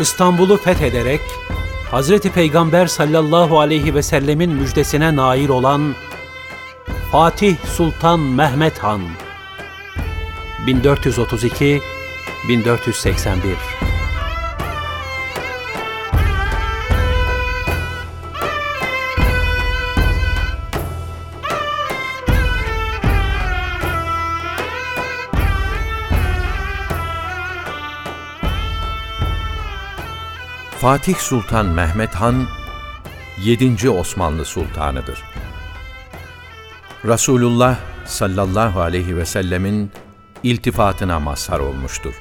İstanbul'u fethederek Hazreti Peygamber sallallahu aleyhi ve sellemin müjdesine nail olan Fatih Sultan Mehmet Han 1432 1481 Fatih Sultan Mehmet Han 7. Osmanlı Sultanıdır. Resulullah sallallahu aleyhi ve sellemin iltifatına mazhar olmuştur.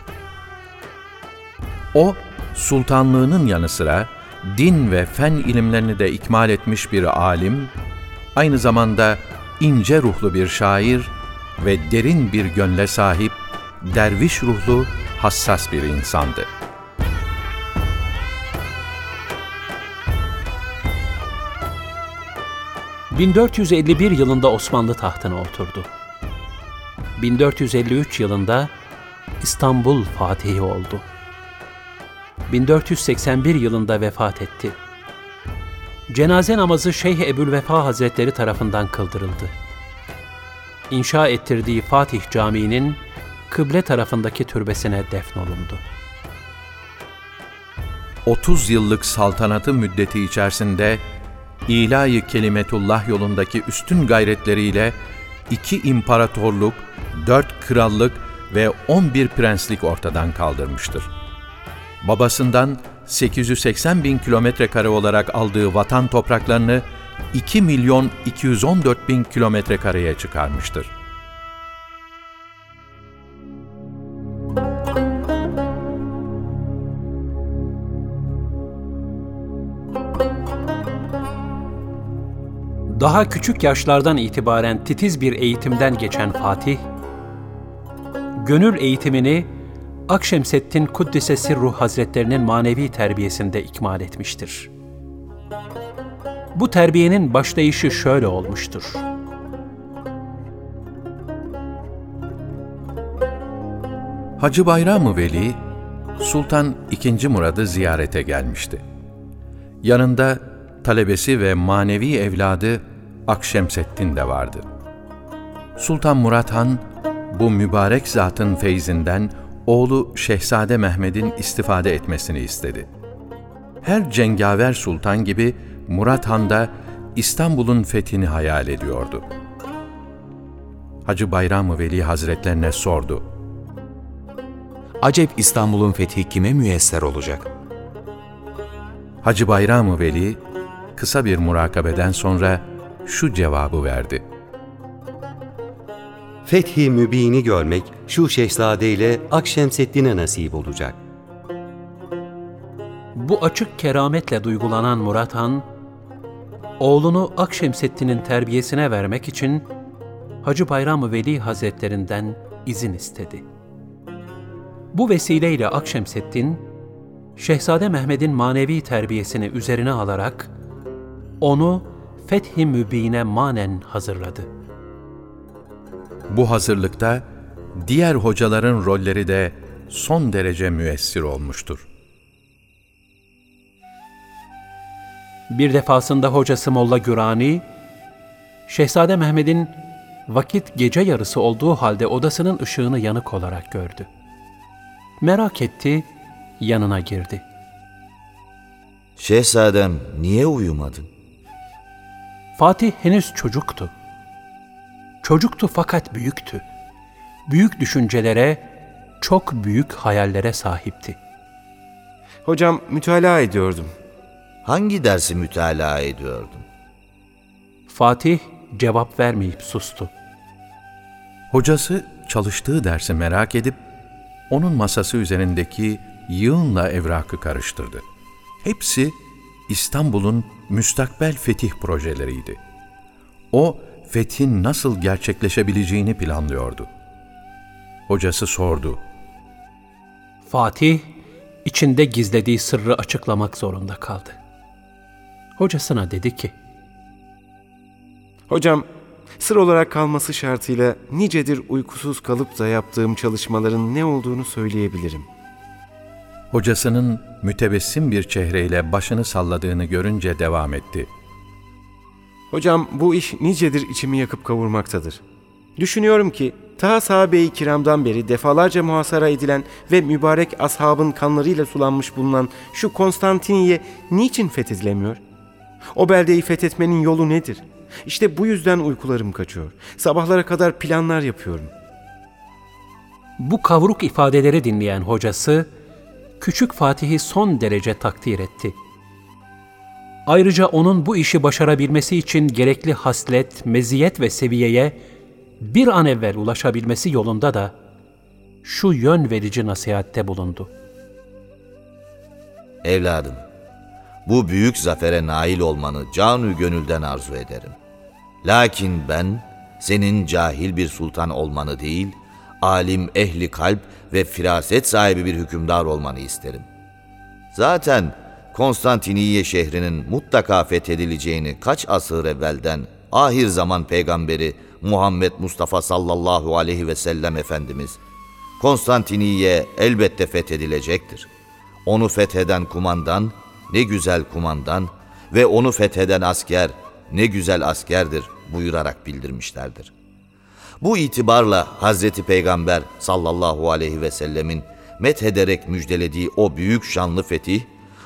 O, sultanlığının yanı sıra din ve fen ilimlerini de ikmal etmiş bir alim, aynı zamanda ince ruhlu bir şair ve derin bir gönle sahip, derviş ruhlu, hassas bir insandı. 1451 yılında Osmanlı tahtına oturdu. 1453 yılında İstanbul Fatihi oldu. 1481 yılında vefat etti. Cenaze namazı Şeyh Ebu'l-Vefa Hazretleri tarafından kıldırıldı. İnşa ettirdiği Fatih Camii'nin kıble tarafındaki türbesine defnolundu. 30 yıllık saltanatı müddeti içerisinde ilahi kelimetullah yolundaki üstün gayretleriyle iki imparatorluk, dört krallık ve on bir prenslik ortadan kaldırmıştır. Babasından 880 bin kilometre kare olarak aldığı vatan topraklarını 2 milyon 214 bin kilometre kareye çıkarmıştır. Daha küçük yaşlardan itibaren titiz bir eğitimden geçen Fatih, gönül eğitimini Akşemseddin Kuddise Sirruh Hazretlerinin manevi terbiyesinde ikmal etmiştir. Bu terbiyenin başlayışı şöyle olmuştur. Hacı Bayram-ı Veli, Sultan II. Murad'ı ziyarete gelmişti. Yanında talebesi ve manevi evladı Akşemseddin de vardı. Sultan Murat Han, bu mübarek zatın feyzinden oğlu Şehzade Mehmet'in istifade etmesini istedi. Her cengaver sultan gibi Murat Han da İstanbul'un fethini hayal ediyordu. Hacı Bayram-ı Veli Hazretlerine sordu. Acep İstanbul'un fethi kime müyesser olacak? Hacı Bayram-ı Veli kısa bir murakabeden sonra şu cevabı verdi. Fethi mübini görmek şu şehzade ile Akşemseddin'e nasip olacak. Bu açık kerametle duygulanan Murat Han, oğlunu Akşemseddin'in terbiyesine vermek için Hacı Bayram-ı Veli Hazretlerinden izin istedi. Bu vesileyle Akşemseddin, Şehzade Mehmet'in manevi terbiyesini üzerine alarak onu Fethi Mübin'e manen hazırladı. Bu hazırlıkta diğer hocaların rolleri de son derece müessir olmuştur. Bir defasında hocası Molla Gürani, Şehzade Mehmet'in vakit gece yarısı olduğu halde odasının ışığını yanık olarak gördü. Merak etti, yanına girdi. Şehzadem niye uyumadın? Fatih henüz çocuktu. Çocuktu fakat büyüktü. Büyük düşüncelere, çok büyük hayallere sahipti. Hocam mütalaa ediyordum. Hangi dersi mütalaa ediyordun? Fatih cevap vermeyip sustu. Hocası çalıştığı dersi merak edip onun masası üzerindeki yığınla evrakı karıştırdı. Hepsi İstanbul'un müstakbel fetih projeleriydi. O, fethin nasıl gerçekleşebileceğini planlıyordu. Hocası sordu. Fatih, içinde gizlediği sırrı açıklamak zorunda kaldı. Hocasına dedi ki, Hocam, sır olarak kalması şartıyla nicedir uykusuz kalıp da yaptığım çalışmaların ne olduğunu söyleyebilirim. Hocasının mütebessim bir çehreyle başını salladığını görünce devam etti. Hocam bu iş nicedir içimi yakıp kavurmaktadır. Düşünüyorum ki ta sahabe-i kiramdan beri defalarca muhasara edilen ve mübarek ashabın kanlarıyla sulanmış bulunan şu Konstantiniye niçin fethedilemiyor? O beldeyi fethetmenin yolu nedir? İşte bu yüzden uykularım kaçıyor. Sabahlara kadar planlar yapıyorum. Bu kavruk ifadeleri dinleyen hocası, küçük Fatih'i son derece takdir etti. Ayrıca onun bu işi başarabilmesi için gerekli haslet, meziyet ve seviyeye bir an evvel ulaşabilmesi yolunda da şu yön verici nasihatte bulundu. Evladım, bu büyük zafere nail olmanı canı gönülden arzu ederim. Lakin ben senin cahil bir sultan olmanı değil, alim ehli kalp ve firaset sahibi bir hükümdar olmanı isterim. Zaten Konstantiniye şehrinin mutlaka fethedileceğini kaç asır evvelden ahir zaman peygamberi Muhammed Mustafa sallallahu aleyhi ve sellem Efendimiz Konstantiniye elbette fethedilecektir. Onu fetheden kumandan ne güzel kumandan ve onu fetheden asker ne güzel askerdir buyurarak bildirmişlerdir. Bu itibarla Hazreti Peygamber sallallahu aleyhi ve sellemin methederek müjdelediği o büyük şanlı fetih,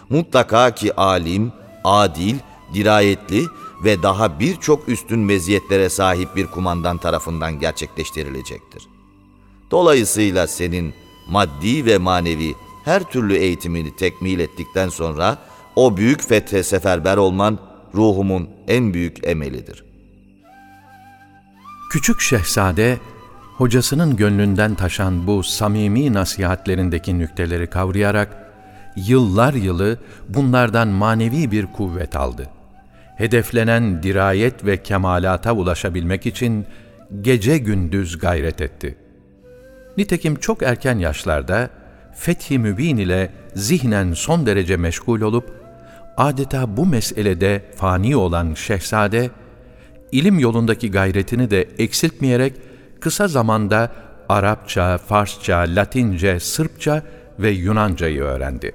mutlaka ki alim, adil, dirayetli ve daha birçok üstün meziyetlere sahip bir kumandan tarafından gerçekleştirilecektir. Dolayısıyla senin maddi ve manevi her türlü eğitimini tekmil ettikten sonra o büyük fethe seferber olman ruhumun en büyük emelidir.'' Küçük şehzade, hocasının gönlünden taşan bu samimi nasihatlerindeki nükteleri kavrayarak, yıllar yılı bunlardan manevi bir kuvvet aldı. Hedeflenen dirayet ve kemalata ulaşabilmek için gece gündüz gayret etti. Nitekim çok erken yaşlarda Fethi Mübin ile zihnen son derece meşgul olup, adeta bu meselede fani olan şehzade, ilim yolundaki gayretini de eksiltmeyerek kısa zamanda Arapça, Farsça, Latince, Sırpça ve Yunancayı öğrendi.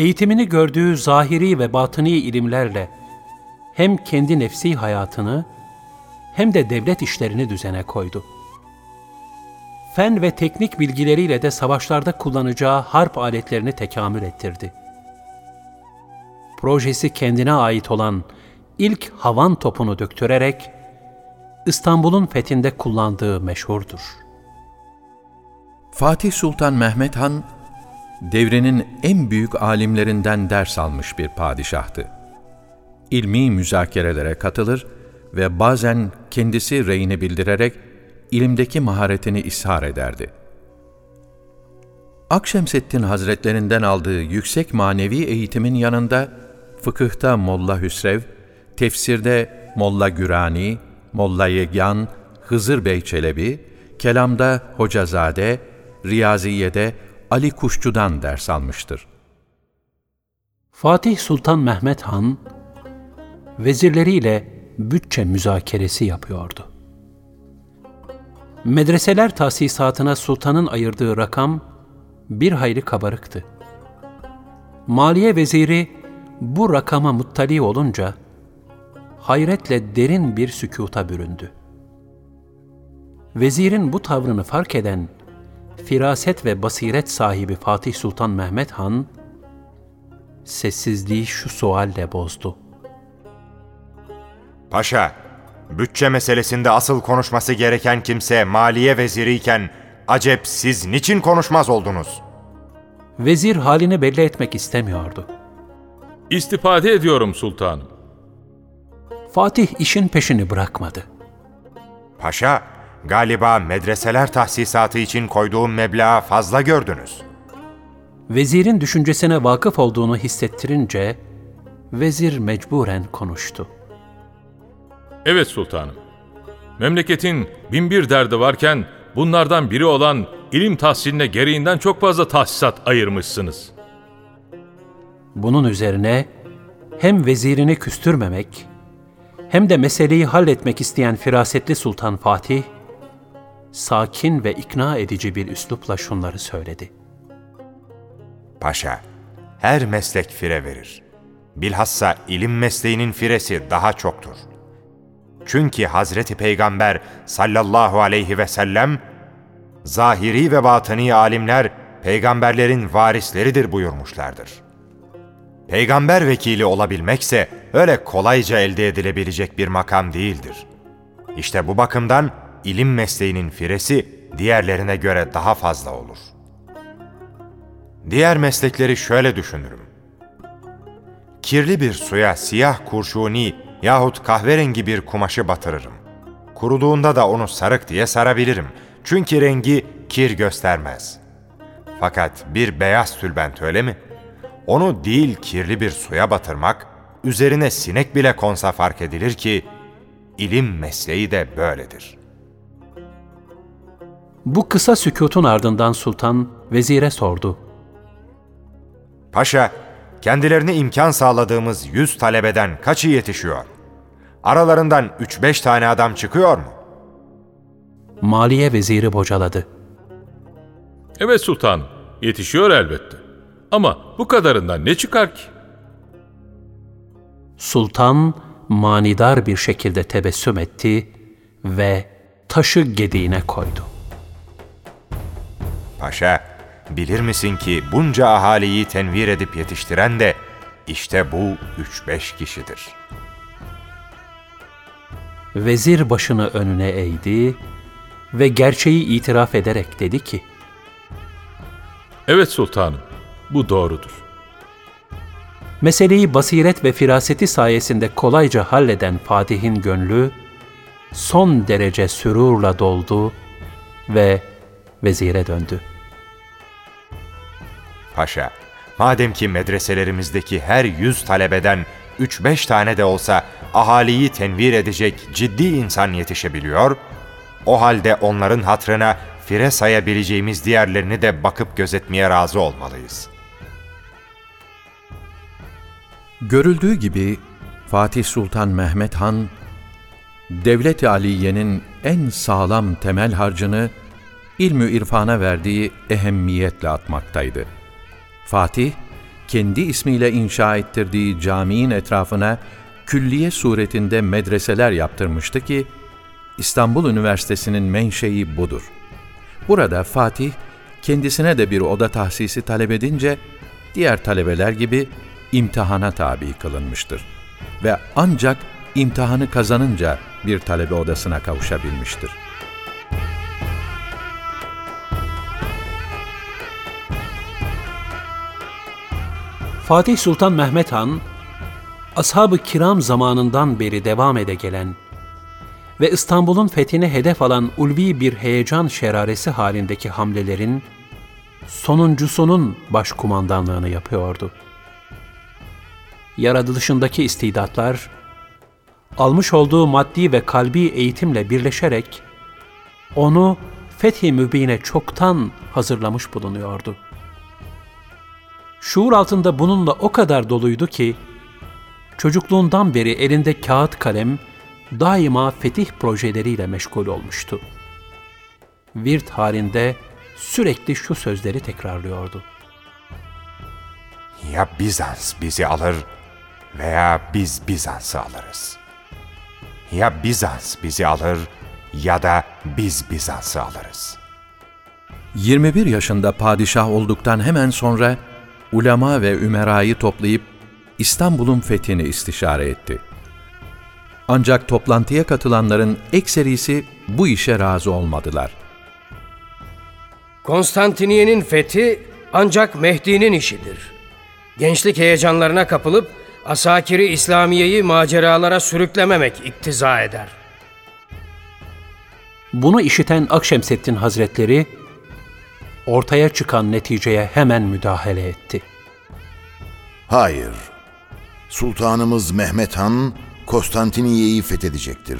Eğitimini gördüğü zahiri ve batıni ilimlerle hem kendi nefsi hayatını hem de devlet işlerini düzene koydu. Fen ve teknik bilgileriyle de savaşlarda kullanacağı harp aletlerini tekamül ettirdi. Projesi kendine ait olan ilk havan topunu döktürerek İstanbul'un fethinde kullandığı meşhurdur. Fatih Sultan Mehmet Han, devrinin en büyük alimlerinden ders almış bir padişahtı. İlmi müzakerelere katılır ve bazen kendisi reyini bildirerek ilimdeki maharetini ishar ederdi. Akşemseddin Hazretlerinden aldığı yüksek manevi eğitimin yanında fıkıhta Molla Hüsrev, tefsirde Molla Gürani, Molla Yegyan, Hızır Bey Çelebi, kelamda Hocazade, Riyaziye'de Ali Kuşçu'dan ders almıştır. Fatih Sultan Mehmet Han, vezirleriyle bütçe müzakeresi yapıyordu. Medreseler tahsisatına sultanın ayırdığı rakam bir hayli kabarıktı. Maliye veziri bu rakama muttali olunca hayretle derin bir sükuta büründü. Vezirin bu tavrını fark eden firaset ve basiret sahibi Fatih Sultan Mehmet Han sessizliği şu sualle bozdu. Paşa, bütçe meselesinde asıl konuşması gereken kimse maliye veziriyken acep siz niçin konuşmaz oldunuz? Vezir halini belli etmek istemiyordu. İstifade ediyorum sultanım. Fatih işin peşini bırakmadı. Paşa, galiba medreseler tahsisatı için koyduğum meblağı fazla gördünüz. Vezirin düşüncesine vakıf olduğunu hissettirince vezir mecburen konuştu. Evet sultanım. Memleketin bin bir derdi varken bunlardan biri olan ilim tahsiline gereğinden çok fazla tahsisat ayırmışsınız. Bunun üzerine hem vezirini küstürmemek hem de meseleyi halletmek isteyen firasetli Sultan Fatih, sakin ve ikna edici bir üslupla şunları söyledi. Paşa, her meslek fire verir. Bilhassa ilim mesleğinin firesi daha çoktur. Çünkü Hazreti Peygamber sallallahu aleyhi ve sellem, zahiri ve batıni alimler peygamberlerin varisleridir buyurmuşlardır. Peygamber vekili olabilmekse öyle kolayca elde edilebilecek bir makam değildir. İşte bu bakımdan ilim mesleğinin firesi diğerlerine göre daha fazla olur. Diğer meslekleri şöyle düşünürüm. Kirli bir suya siyah kurşuni yahut kahverengi bir kumaşı batırırım. Kuruduğunda da onu sarık diye sarabilirim. Çünkü rengi kir göstermez. Fakat bir beyaz tülbent öyle mi? Onu değil kirli bir suya batırmak, üzerine sinek bile konsa fark edilir ki, ilim mesleği de böyledir. Bu kısa sükutun ardından sultan vezire sordu. Paşa, kendilerine imkan sağladığımız yüz talebeden kaçı yetişiyor? Aralarından üç beş tane adam çıkıyor mu? Maliye veziri bocaladı. Evet sultanım, yetişiyor elbette. Ama bu kadarından ne çıkar ki? Sultan manidar bir şekilde tebessüm etti ve taşı gediğine koydu. Paşa, bilir misin ki bunca ahaliyi tenvir edip yetiştiren de işte bu üç beş kişidir. Vezir başını önüne eğdi ve gerçeği itiraf ederek dedi ki, Evet sultanım, bu doğrudur. Meseleyi basiret ve firaseti sayesinde kolayca halleden Fatih'in gönlü son derece sürurla doldu ve vezire döndü. Paşa, madem ki medreselerimizdeki her yüz talebeden üç beş tane de olsa ahaliyi tenvir edecek ciddi insan yetişebiliyor, o halde onların hatrına fire sayabileceğimiz diğerlerini de bakıp gözetmeye razı olmalıyız. Görüldüğü gibi Fatih Sultan Mehmet Han, Devlet-i Aliye'nin en sağlam temel harcını ilmü irfana verdiği ehemmiyetle atmaktaydı. Fatih, kendi ismiyle inşa ettirdiği caminin etrafına külliye suretinde medreseler yaptırmıştı ki, İstanbul Üniversitesi'nin menşei budur. Burada Fatih, kendisine de bir oda tahsisi talep edince, diğer talebeler gibi imtihana tabi kılınmıştır. Ve ancak imtihanı kazanınca bir talebe odasına kavuşabilmiştir. Fatih Sultan Mehmet Han, ashab-ı kiram zamanından beri devam ede gelen ve İstanbul'un fethine hedef alan ulvi bir heyecan şeraresi halindeki hamlelerin sonuncusunun başkumandanlığını yapıyordu. Yaratılışındaki istidatlar, almış olduğu maddi ve kalbi eğitimle birleşerek onu fethi mübine çoktan hazırlamış bulunuyordu. Şuur altında bununla o kadar doluydu ki, çocukluğundan beri elinde kağıt kalem, daima fetih projeleriyle meşgul olmuştu. Virt halinde sürekli şu sözleri tekrarlıyordu. Ya Bizans bizi alır veya biz Bizans'ı alırız. Ya Bizans bizi alır ya da biz Bizans'ı alırız. 21 yaşında padişah olduktan hemen sonra ulema ve ümerayı toplayıp İstanbul'un fethini istişare etti. Ancak toplantıya katılanların ekserisi bu işe razı olmadılar. Konstantiniye'nin fethi ancak Mehdi'nin işidir. Gençlik heyecanlarına kapılıp asakiri İslamiye'yi maceralara sürüklememek iktiza eder. Bunu işiten Akşemseddin Hazretleri, ortaya çıkan neticeye hemen müdahale etti. Hayır. Sultanımız Mehmet Han Konstantiniye'yi fethedecektir.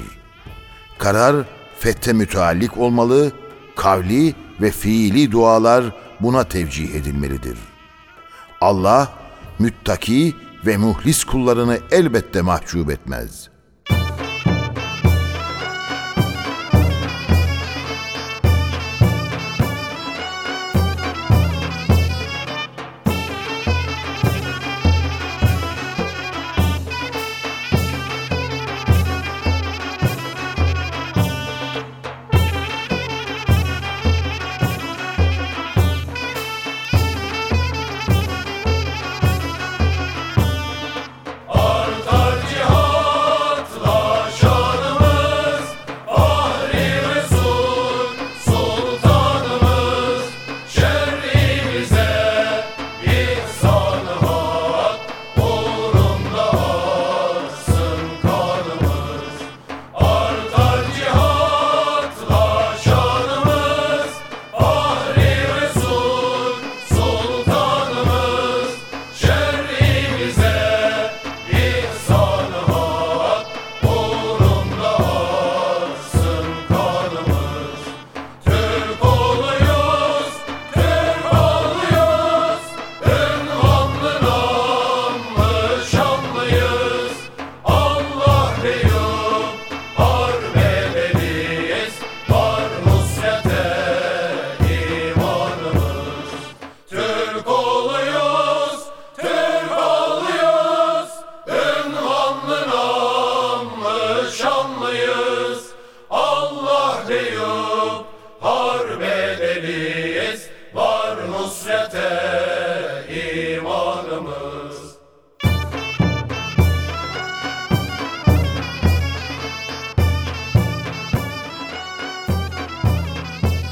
Karar fethe müteallik olmalı, kavli ve fiili dualar buna tevcih edilmelidir. Allah müttaki ve muhlis kullarını elbette mahcup etmez.''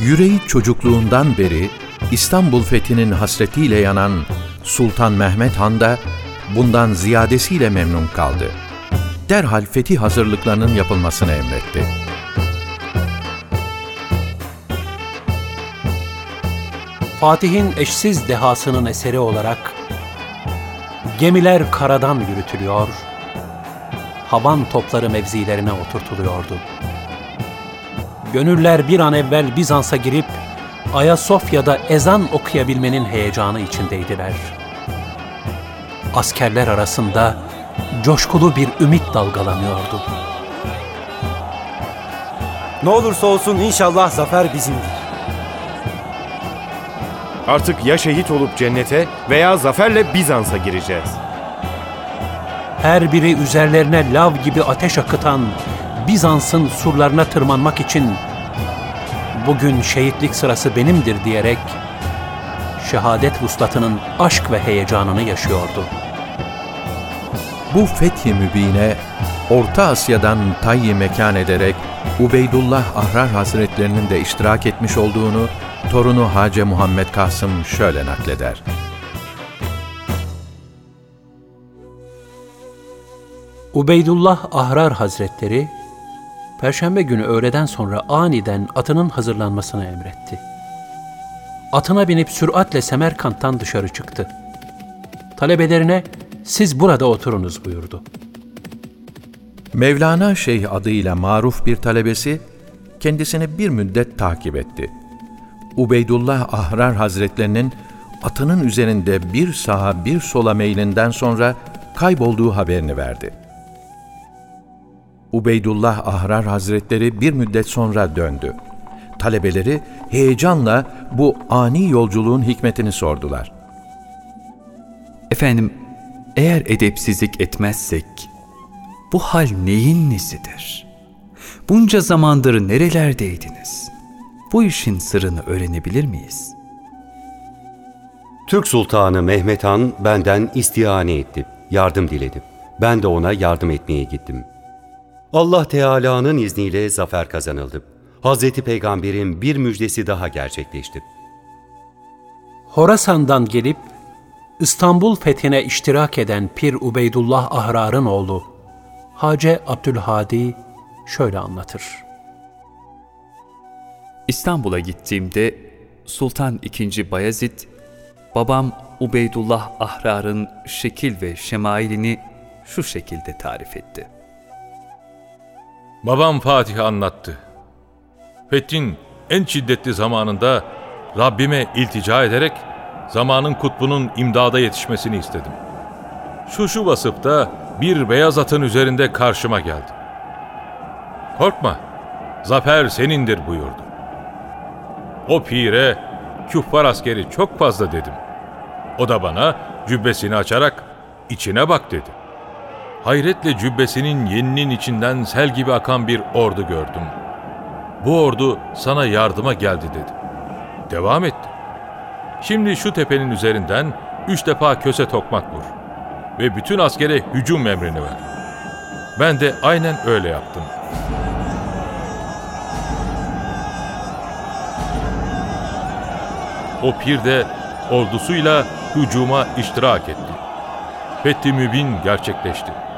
Yüreği çocukluğundan beri İstanbul fethinin hasretiyle yanan Sultan Mehmet Han da bundan ziyadesiyle memnun kaldı. Derhal fetih hazırlıklarının yapılmasını emretti. Fatih'in eşsiz dehasının eseri olarak gemiler karadan yürütülüyor, havan topları mevzilerine oturtuluyordu. Gönüller bir an evvel Bizans'a girip Ayasofya'da ezan okuyabilmenin heyecanı içindeydiler. Askerler arasında coşkulu bir ümit dalgalanıyordu. Ne olursa olsun inşallah zafer bizimdir. Artık ya şehit olup cennete veya zaferle Bizans'a gireceğiz. Her biri üzerlerine lav gibi ateş akıtan Bizans'ın surlarına tırmanmak için bugün şehitlik sırası benimdir diyerek şehadet vuslatının aşk ve heyecanını yaşıyordu. Bu fethi mübine Orta Asya'dan tayyi mekan ederek Ubeydullah Ahrar Hazretlerinin de iştirak etmiş olduğunu torunu Hace Muhammed Kasım şöyle nakleder. Ubeydullah Ahrar Hazretleri, Perşembe günü öğleden sonra aniden atının hazırlanmasını emretti. Atına binip süratle Semerkant'tan dışarı çıktı. Talebelerine siz burada oturunuz buyurdu. Mevlana Şeyh adıyla maruf bir talebesi kendisini bir müddet takip etti. Ubeydullah Ahrar Hazretlerinin atının üzerinde bir sağa bir sola meylinden sonra kaybolduğu haberini verdi. Ubeydullah Ahrar Hazretleri bir müddet sonra döndü. Talebeleri heyecanla bu ani yolculuğun hikmetini sordular. Efendim, eğer edepsizlik etmezsek, bu hal neyin nesidir? Bunca zamandır nerelerdeydiniz? Bu işin sırrını öğrenebilir miyiz? Türk Sultanı Mehmet Han benden istihane etti, yardım diledi. Ben de ona yardım etmeye gittim. Allah Teala'nın izniyle zafer kazanıldı. Hazreti Peygamber'in bir müjdesi daha gerçekleşti. Horasan'dan gelip İstanbul fethine iştirak eden Pir Ubeydullah Ahrar'ın oğlu Hace Abdülhadi şöyle anlatır. İstanbul'a gittiğimde Sultan II. Bayezid, babam Ubeydullah Ahrar'ın şekil ve şemailini şu şekilde tarif etti. Babam Fatih anlattı. Fethin en şiddetli zamanında Rabbime iltica ederek zamanın kutbunun imdada yetişmesini istedim. Şu şu vasıfta bir beyaz atın üzerinde karşıma geldi. Korkma, zafer senindir buyurdu. O pire, küffar askeri çok fazla dedim. O da bana cübbesini açarak içine bak dedi. Hayretle cübbesinin yeninin içinden sel gibi akan bir ordu gördüm. Bu ordu sana yardıma geldi dedi. Devam etti. Şimdi şu tepenin üzerinden üç defa köse tokmak vur. Ve bütün askere hücum emrini ver. Ben de aynen öyle yaptım. O pir de ordusuyla hücuma iştirak etti. Fethi Mübin gerçekleşti.